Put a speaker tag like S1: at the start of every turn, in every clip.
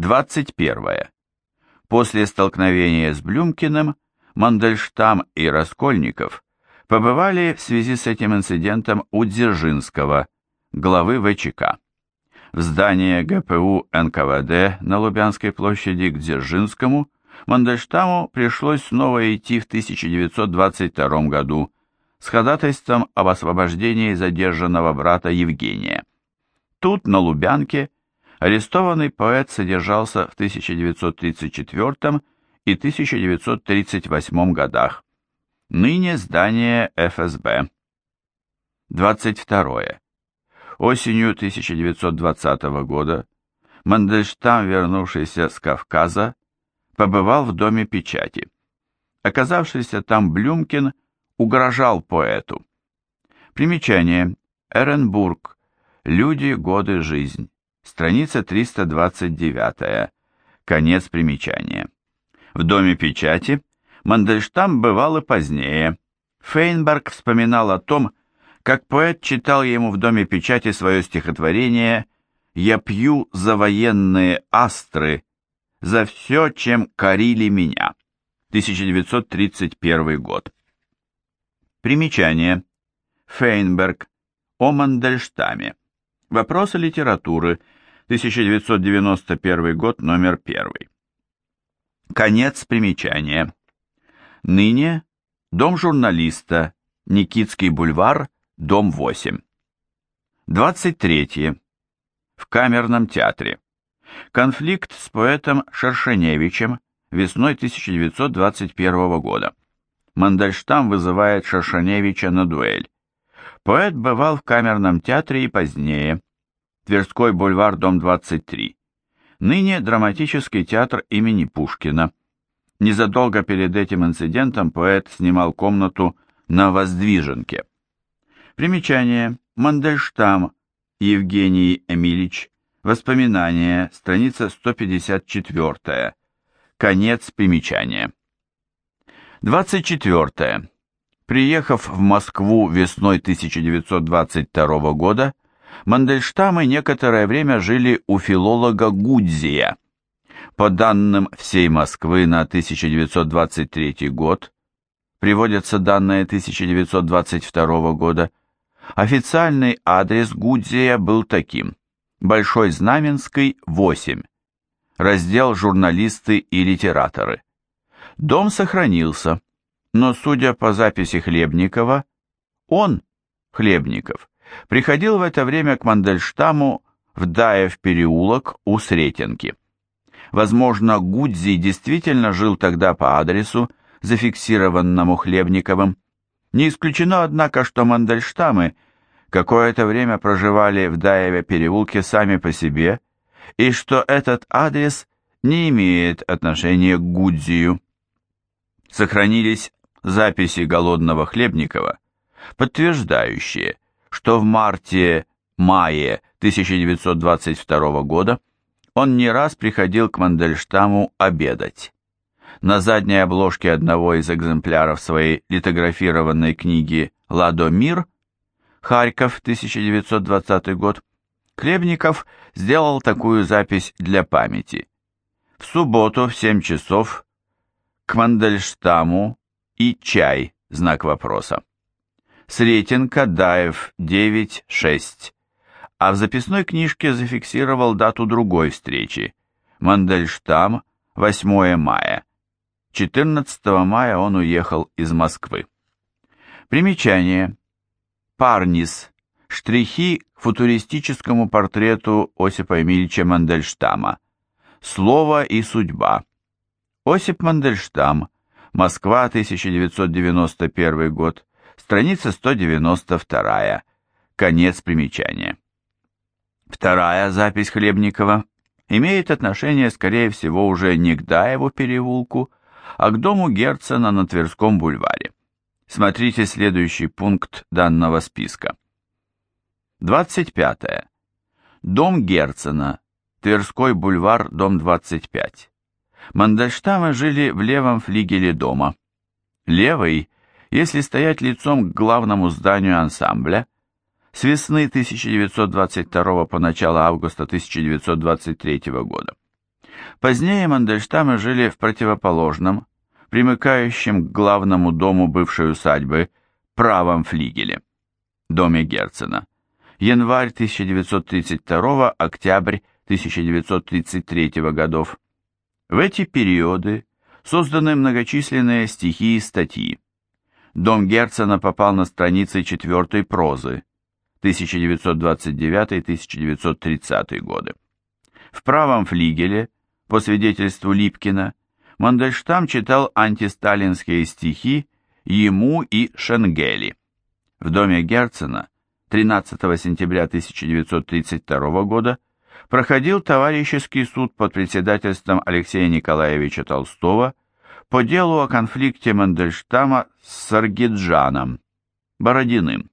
S1: 21. После столкновения с Блюмкиным Мандельштам и Раскольников побывали в связи с этим инцидентом у Дзержинского, главы ВЧК. В здание ГПУ НКВД на Лубянской площади к Дзержинскому Мандельштаму пришлось снова идти в 1922 году с ходатайством об освобождении задержанного брата Евгения. Тут, на Лубянке, арестованный поэт содержался в 1934 и 1938 годах. Ныне здание ФСБ. 22. Осенью 1920 года Мандельштам, вернувшийся с Кавказа, побывал в Доме печати. Оказавшийся там Блюмкин угрожал поэту. Примечание. Эренбург. Люди, годы, жизнь. Страница 329. Конец примечания. В Доме печати Мандельштам бывал и позднее. Фейнберг вспоминал о том, как поэт читал ему в Доме печати свое стихотворение «Я пью за военные астры, за все, чем корили меня». 1931 год. Примечание. Фейнберг. О Мандельштаме. Вопросы литературы. 1991 год, номер 1. Конец примечания. Ныне Дом журналиста, Никитский бульвар, дом 8. 23. В Камерном театре. Конфликт с поэтом Шершеневичем весной 1921 года. Мандельштам вызывает Шершеневича на дуэль. Поэт бывал в Камерном театре и позднее. Тверской бульвар, дом 23. Ныне драматический театр имени Пушкина. Незадолго перед этим инцидентом поэт снимал комнату на Воздвиженке. Примечание. Мандельштам Евгений Эмилич. Воспоминания. Страница 154. Конец примечания. 24. Приехав в Москву весной 1922 года, Мандельштамы некоторое время жили у филолога Гудзия. По данным всей Москвы на 1923 год, приводятся данные 1922 года, официальный адрес Гудзия был таким. Большой Знаменский, 8. Раздел «Журналисты и литераторы». Дом сохранился, но, судя по записи Хлебникова, он, Хлебников, приходил в это время к Мандельштаму в Даев переулок у Сретенки. Возможно, Гудзи действительно жил тогда по адресу, зафиксированному Хлебниковым. Не исключено, однако, что Мандельштамы какое-то время проживали в Даеве переулке сами по себе, и что этот адрес не имеет отношения к Гудзию. Сохранились записи голодного Хлебникова, подтверждающие, что в марте-мае 1922 года он не раз приходил к Мандельштаму обедать. На задней обложке одного из экземпляров своей литографированной книги «Ладо мир» Харьков, 1920 год, Хлебников сделал такую запись для памяти. В субботу в 7 часов к Мандельштаму и чай, знак вопроса. Сретенка, Даев, 9-6. А в записной книжке зафиксировал дату другой встречи. Мандельштам, 8 мая. 14 мая он уехал из Москвы. Примечание. Парнис. Штрихи к футуристическому портрету Осипа Эмильевича Мандельштама. Слово и судьба. Осип Мандельштам. Москва, 1991 год. Страница 192. Конец примечания. Вторая запись Хлебникова имеет отношение, скорее всего, уже не к Даеву переулку, а к дому Герцена на Тверском бульваре. Смотрите следующий пункт данного списка. 25. Дом Герцена, Тверской бульвар, дом 25. Мандельштамы жили в левом флигеле дома. Левый если стоять лицом к главному зданию ансамбля, с весны 1922 по начало августа 1923 года. Позднее Мандельштамы жили в противоположном, примыкающем к главному дому бывшей усадьбы, правом флигеле, доме Герцена. Январь 1932, октябрь 1933 годов. В эти периоды созданы многочисленные стихи и статьи. Дом Герцена попал на страницы четвертой прозы 1929-1930 годы. В правом флигеле, по свидетельству Липкина, Мандельштам читал антисталинские стихи ему и Шенгели. В доме Герцена 13 сентября 1932 года проходил товарищеский суд под председательством Алексея Николаевича Толстого по делу о конфликте Мандельштама с Саргиджаном, Бородиным.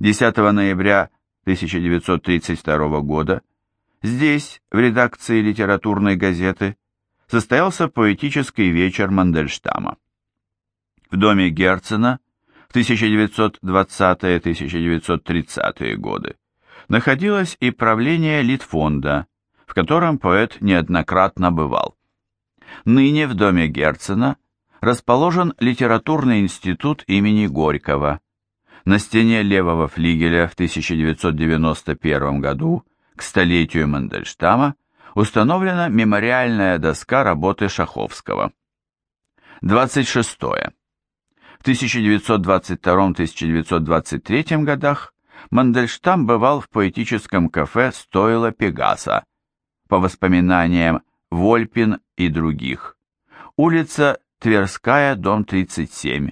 S1: 10 ноября 1932 года здесь, в редакции литературной газеты, состоялся поэтический вечер Мандельштама. В доме Герцена в 1920-1930-е годы находилось и правление Литфонда, в котором поэт неоднократно бывал. Ныне в доме Герцена расположен литературный институт имени Горького. На стене левого флигеля в 1991 году к столетию Мандельштама установлена мемориальная доска работы Шаховского. 26. В 1922-1923 годах Мандельштам бывал в поэтическом кафе «Стойло Пегаса», по воспоминаниям Вольпин и других. Улица Тверская, дом 37,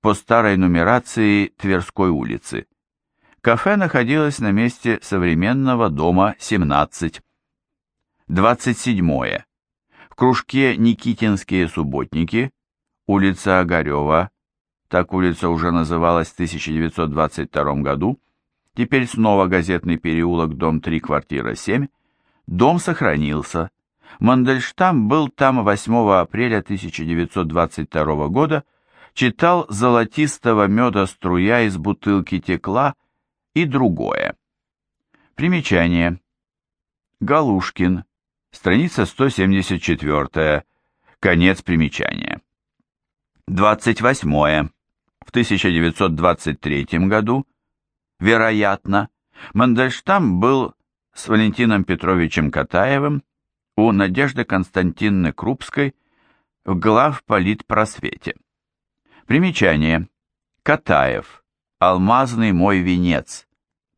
S1: по старой нумерации Тверской улицы. Кафе находилось на месте современного дома 17. 27. В кружке Никитинские субботники, улица Огарева, так улица уже называлась в 1922 году, теперь снова газетный переулок, дом 3, квартира 7, дом сохранился. Мандельштам был там 8 апреля 1922 года, читал «Золотистого меда струя из бутылки текла» и другое. Примечание. Галушкин. Страница 174. Конец примечания. 28. В 1923 году, вероятно, Мандельштам был с Валентином Петровичем Катаевым у Надежды Константинны Крупской в главполитпросвете. Примечание. Катаев. Алмазный мой венец.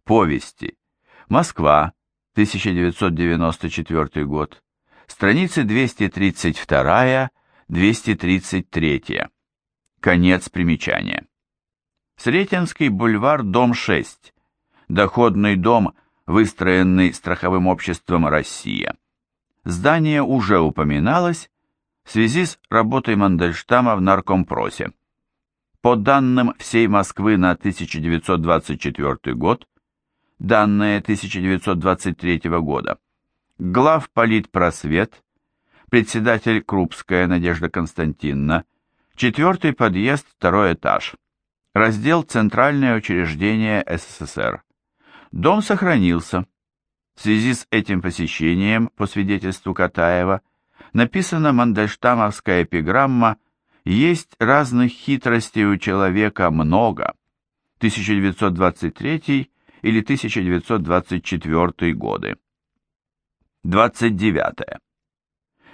S1: Повести. Москва. 1994 год. Страницы 232-233. Конец примечания. Сретенский бульвар, дом 6. Доходный дом, выстроенный страховым обществом «Россия». Здание уже упоминалось в связи с работой Мандельштама в наркомпросе. По данным всей Москвы на 1924 год, данные 1923 года. Глав политпросвет, председатель Крупская Надежда Константиновна, четвертый подъезд, второй этаж. Раздел «Центральное учреждение СССР». Дом сохранился. В связи с этим посещением, по свидетельству Катаева, написана мандельштамовская эпиграмма «Есть разных хитростей у человека много». 1923 или 1924 годы. 29.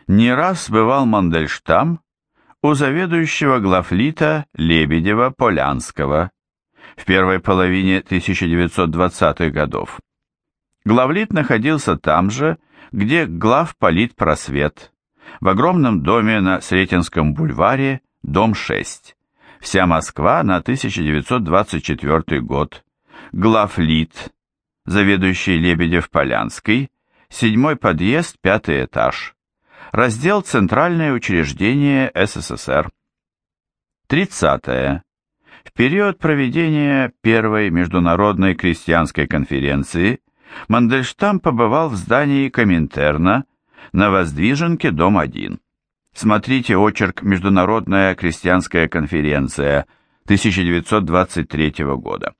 S1: Не раз бывал Мандельштам у заведующего главлита Лебедева-Полянского в первой половине 1920-х годов. Главлит находился там же, где главполитпросвет, в огромном доме на Сретенском бульваре, дом 6. Вся Москва на 1924 год, главлит, заведующий Лебедев-Полянский, седьмой подъезд, пятый этаж. Раздел «Центральное учреждение СССР». 30. -е. В период проведения Первой международной крестьянской конференции Мандельштам побывал в здании Коминтерна на Воздвиженке, дом 1. Смотрите очерк «Международная крестьянская конференция» 1923 года.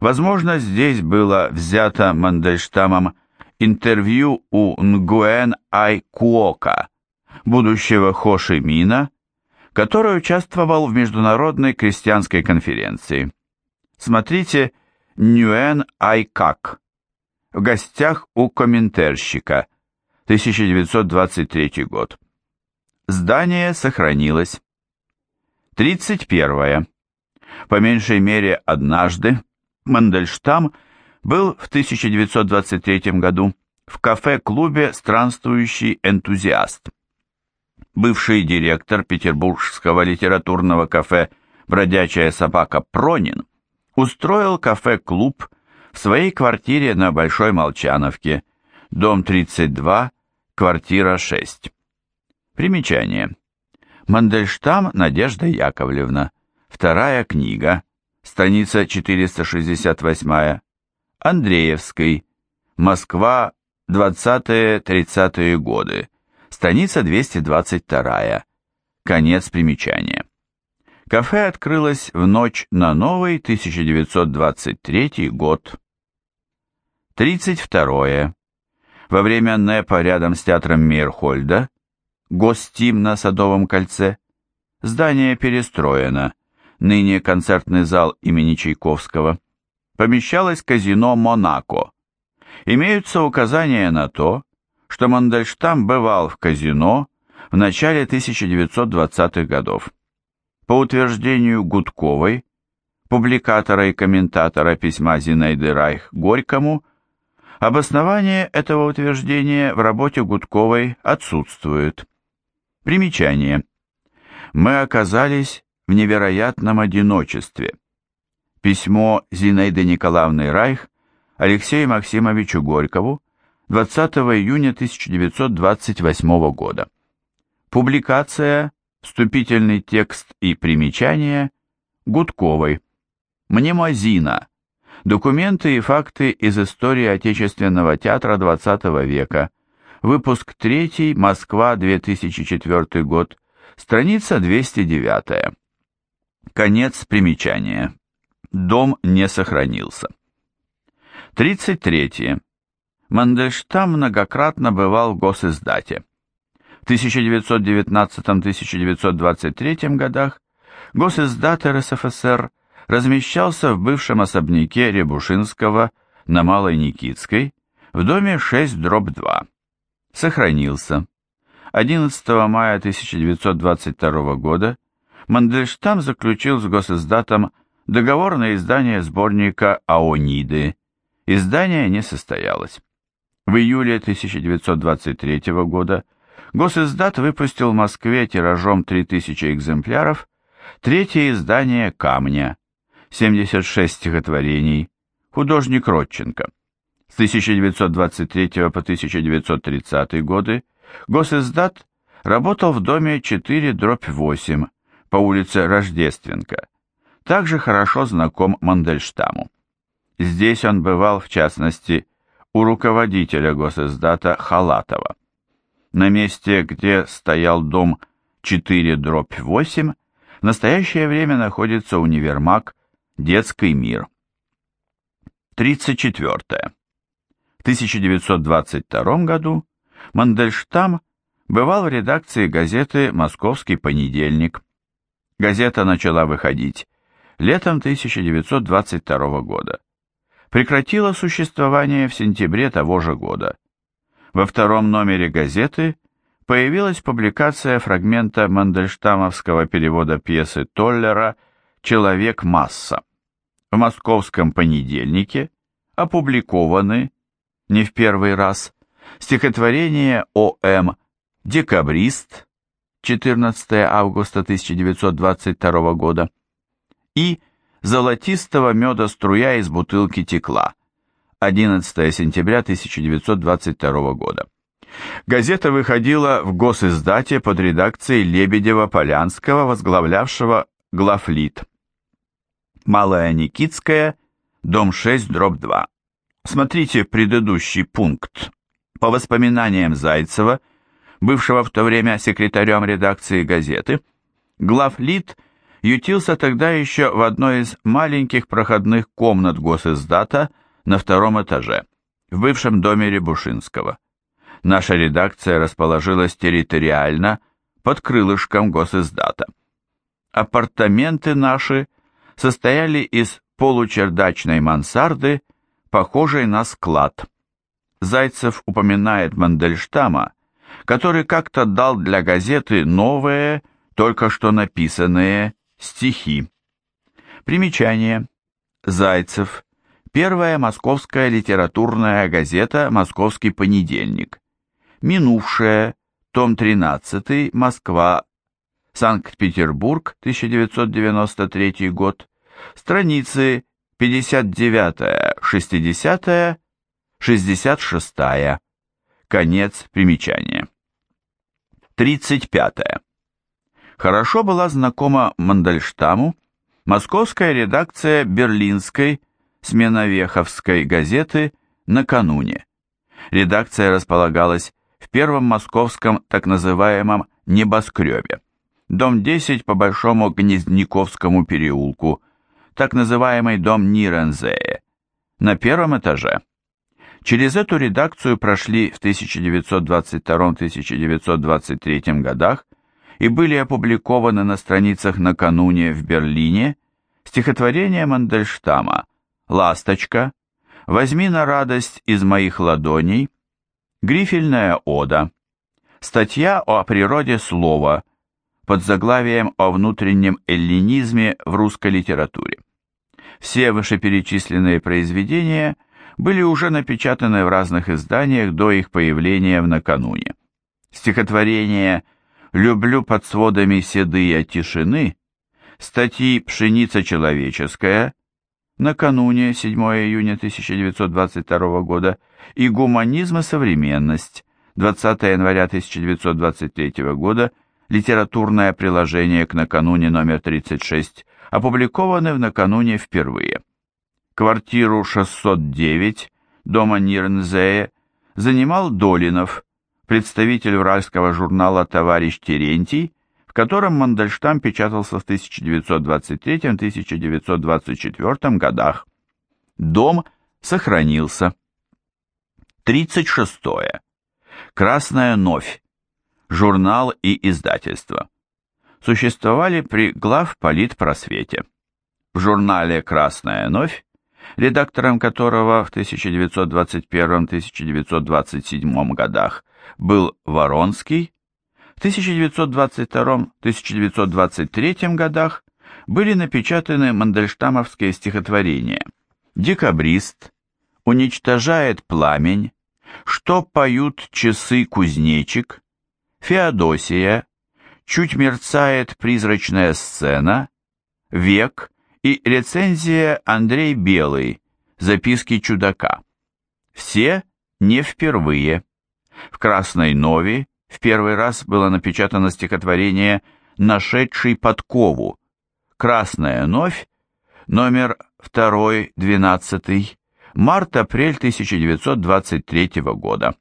S1: Возможно, здесь было взято Мандельштамом интервью у Нгуэн Ай Куока, будущего Хо Ши Мина, который участвовал в Международной крестьянской конференции. Смотрите Нюэн Айкак. В гостях у комментарщика. 1923 год. Здание сохранилось. 31. По меньшей мере однажды Мандельштам был в 1923 году в кафе-клубе «Странствующий энтузиаст». Бывший директор петербургского литературного кафе «Бродячая собака» Пронин устроил кафе-клуб в своей квартире на Большой Молчановке, дом 32, квартира 6. Примечание. Мандельштам Надежда Яковлевна. Вторая книга. Страница 468. Андреевской. Москва. 20-30-е годы. Страница 222. Конец примечания. Кафе открылось в ночь на новый 1923 год. 32. Во время НЭПа рядом с театром Мейерхольда, Гостим на Садовом кольце, здание перестроено, ныне концертный зал имени Чайковского, помещалось казино «Монако». Имеются указания на то, что Мандельштам бывал в казино в начале 1920-х годов. По утверждению Гудковой, публикатора и комментатора письма Зинаиды Райх Горькому, обоснование этого утверждения в работе Гудковой отсутствует. Примечание. Мы оказались в невероятном одиночестве. Письмо Зинаиды Николаевны Райх Алексею Максимовичу Горькову 20 июня 1928 года. Публикация Вступительный текст и примечания Гудковой. Мнемозина. Документы и факты из истории Отечественного театра XX века. Выпуск 3, Москва, 2004 год. Страница 209. Конец примечания. Дом не сохранился. 33. Мандельштам многократно бывал в госиздате. В 1919-1923 годах Госиздат РСФСР размещался в бывшем особняке Рябушинского на Малой Никитской в доме 6-2. Сохранился. 11 мая 1922 года Мандельштам заключил с Госиздатом договор на издание сборника «Аониды». Издание не состоялось. В июле 1923 года Госиздат выпустил в Москве тиражом 3000 экземпляров третье издание «Камня», 76 стихотворений, художник Родченко. С 1923 по 1930 годы Госиздат работал в доме 4-8 по улице Рождественка. Также хорошо знаком Мандельштаму. Здесь он бывал, в частности, у руководителя Госиздата Халатова. На месте, где стоял дом 4-8, в настоящее время находится универмаг «Детский мир». 34. В 1922 году Мандельштам бывал в редакции газеты «Московский понедельник». Газета начала выходить летом 1922 года. Прекратила существование в сентябре того же года. Во втором номере газеты появилась публикация фрагмента мандельштамовского перевода пьесы Толлера «Человек-масса». В московском понедельнике опубликованы, не в первый раз, стихотворение О.М. «Декабрист» 14 августа 1922 года и «Золотистого меда струя из бутылки текла» 11 сентября 1922 года. Газета выходила в госиздате под редакцией Лебедева-Полянского, возглавлявшего Глафлит. Малая Никитская, дом 6, дробь 2. Смотрите предыдущий пункт. По воспоминаниям Зайцева, бывшего в то время секретарем редакции газеты, Глафлит ютился тогда еще в одной из маленьких проходных комнат госиздата – на втором этаже, в бывшем доме Рябушинского. Наша редакция расположилась территориально под крылышком госиздата. Апартаменты наши состояли из получердачной мансарды, похожей на склад. Зайцев упоминает Мандельштама, который как-то дал для газеты новые, только что написанные, стихи. Примечание. Зайцев. Первая московская литературная газета «Московский понедельник». Минувшая. Том 13. Москва. Санкт-Петербург, 1993 год. Страницы 59-60, 66. Конец примечания. 35. Хорошо была знакома Мандельштаму московская редакция берлинской Сменовеховской газеты накануне. Редакция располагалась в первом московском так называемом «небоскребе». Дом 10 по Большому Гнездниковскому переулку, так называемый дом Нирензее, на первом этаже. Через эту редакцию прошли в 1922-1923 годах и были опубликованы на страницах накануне в Берлине стихотворение Мандельштама «Ласточка», «Возьми на радость из моих ладоней», «Грифельная ода», статья о природе слова под заглавием о внутреннем эллинизме в русской литературе. Все вышеперечисленные произведения были уже напечатаны в разных изданиях до их появления в накануне. Стихотворение «Люблю под сводами седые тишины», статьи «Пшеница человеческая», накануне 7 июня 1922 года, и «Гуманизм и современность», 20 января 1923 года, литературное приложение к накануне номер 36, опубликованы в накануне впервые. Квартиру 609 дома Нирнзее занимал Долинов, представитель уральского журнала «Товарищ Терентий», в котором Мандельштам печатался в 1923-1924 годах. Дом сохранился. 36. Красная новь. Журнал и издательство. Существовали при главполитпросвете. В журнале «Красная новь» редактором которого в 1921-1927 годах был Воронский, в 1922-1923 годах были напечатаны мандельштамовские стихотворения «Декабрист», «Уничтожает пламень», «Что поют часы кузнечик», «Феодосия», «Чуть мерцает призрачная сцена», «Век» и рецензия Андрей Белый, «Записки чудака». Все не впервые. В «Красной Нове» в первый раз было напечатано стихотворение «Нашедший подкову», «Красная новь», номер 2, 12, март-апрель 1923 года.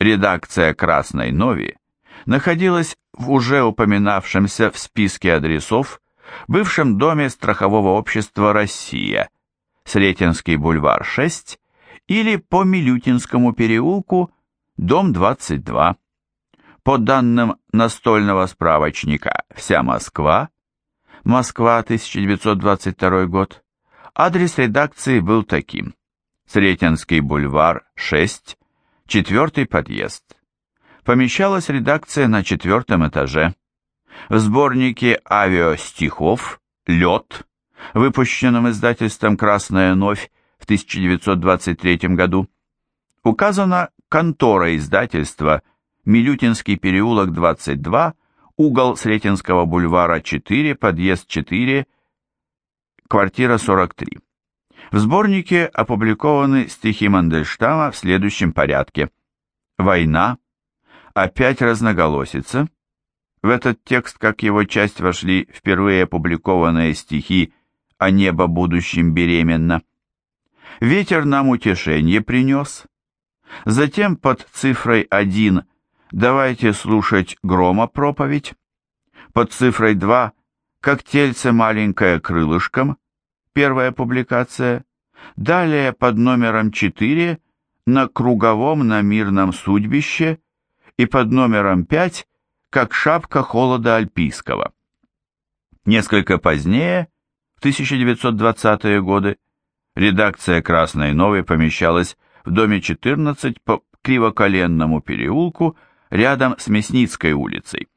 S1: Редакция «Красной Нови» находилась в уже упоминавшемся в списке адресов бывшем доме страхового общества «Россия», Сретенский бульвар 6 или по Милютинскому переулку, дом 22. По данным настольного справочника «Вся Москва», Москва, 1922 год, адрес редакции был таким. Сретенский бульвар 6, четвертый подъезд. Помещалась редакция на четвертом этаже. В сборнике авиастихов «Лед», выпущенном издательством «Красная новь» в 1923 году, указана контора издательства Милютинский переулок 22, угол Сретенского бульвара 4, подъезд 4, квартира 43. В сборнике опубликованы стихи Мандельштама в следующем порядке. «Война», «Опять разноголосица», в этот текст, как его часть, вошли впервые опубликованные стихи «О небо будущем беременно». «Ветер нам утешение принес». Затем под цифрой 1 «Давайте слушать грома проповедь». Под цифрой 2 «Как тельце маленькое крылышком» первая публикация. Далее под номером 4 на Круговом на Мирном судьбище и под номером 5 как шапка холода альпийского. Несколько позднее, в 1920-е годы, редакция «Красной Новой» помещалась в доме 14 по Кривоколенному переулку рядом с Мясницкой улицей.